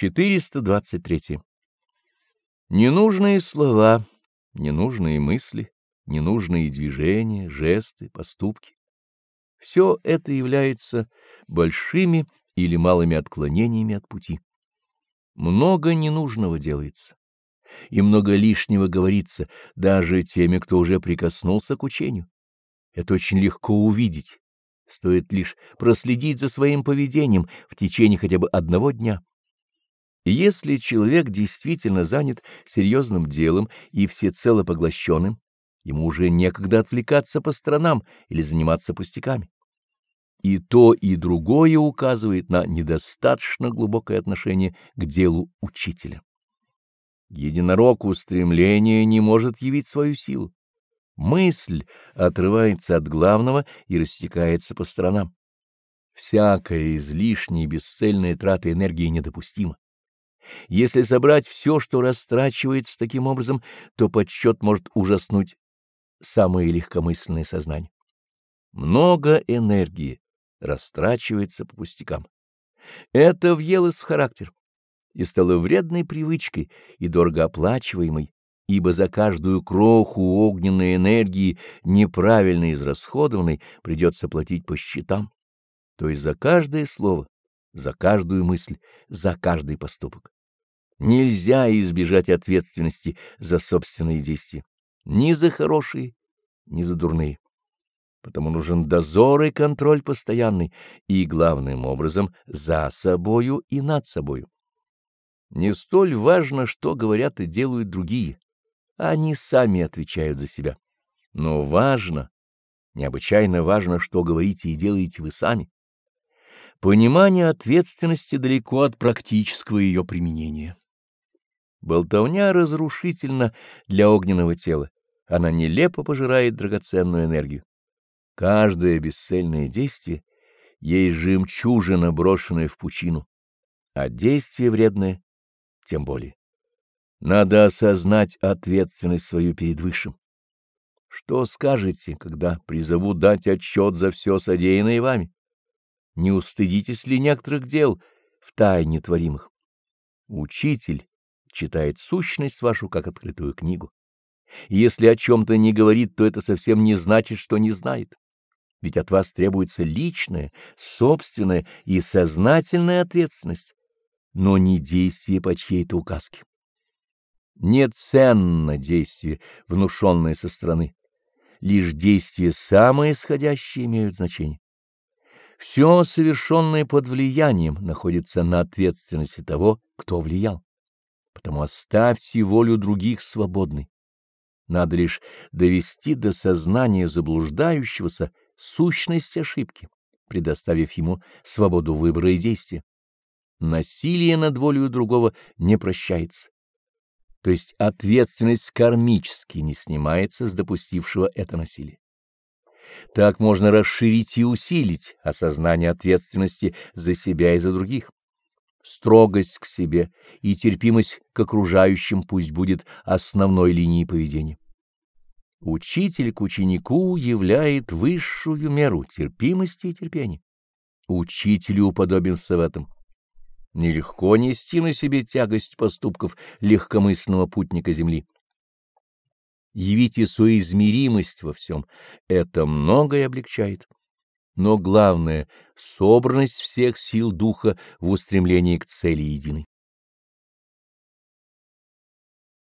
423. Ненужные слова, ненужные мысли, ненужные движения, жесты, поступки — все это является большими или малыми отклонениями от пути. Много ненужного делается, и много лишнего говорится даже теми, кто уже прикоснулся к учению. Это очень легко увидеть. Стоит лишь проследить за своим поведением в течение хотя бы одного дня. Если человек действительно занят серьезным делом и всецело поглощенным, ему уже некогда отвлекаться по сторонам или заниматься пустяками. И то, и другое указывает на недостаточно глубокое отношение к делу учителя. Единорог устремления не может явить свою силу. Мысль отрывается от главного и растекается по сторонам. Всякая излишняя и бесцельная трата энергии недопустима. Если собрать все, что растрачивается таким образом, то подсчет может ужаснуть самое легкомысленное сознание. Много энергии растрачивается по пустякам. Это въелось в характер и стало вредной привычкой и дорогооплачиваемой, ибо за каждую кроху огненной энергии, неправильно израсходованной, придется платить по счетам, то есть за каждое слово, за каждую мысль, за каждый поступок. Нельзя избежать ответственности за собственные действия, ни за хорошие, ни за дурные. Потому нужен дозор и контроль постоянный, и, главным образом, за собою и над собою. Не столь важно, что говорят и делают другие, они сами отвечают за себя. Но важно, необычайно важно, что говорите и делаете вы сами. Понимание ответственности далеко от практического ее применения. Болтовня разрушительна для огненного тела, она нелепо пожирает драгоценную энергию. Каждое бесцельное действие есть жемчужина, брошенная в пучину, а действие вредное тем более. Надо осознать ответственность свою перед Высшим. Что скажете, когда призову дать отчет за все содеянное вами? Не устыдитесь ли некоторых дел в тайне творимых? Учитель читает сущность вашу как открытую книгу. И если о чем-то не говорит, то это совсем не значит, что не знает. Ведь от вас требуется личная, собственная и сознательная ответственность, но не действие по чьей-то указке. Неценно действие, внушенное со стороны. Лишь действия самые исходящие имеют значение. Все совершенное под влиянием находится на ответственности того, кто влиял. Потому оставьте волю других свободной. Надо лишь довести до сознания заблуждающегося сущность ошибки, предоставив ему свободу выбора и действия. Насилие над волей другого не прощается то есть ответственность кармически не снимается с допустившего это насилие. Так можно расширить и усилить осознание ответственности за себя и за других. Строгость к себе и терпимость к окружающим пусть будет основной линией поведения. Учитель к ученику являет высшую меру терпимости и терпения. Учителю уподобимся в этом. Нелегко нести на себе тягость поступков легкомысленного путника земли. Явите соизмеримость во всем, это многое облегчает. Но главное — собранность всех сил духа в устремлении к цели единой.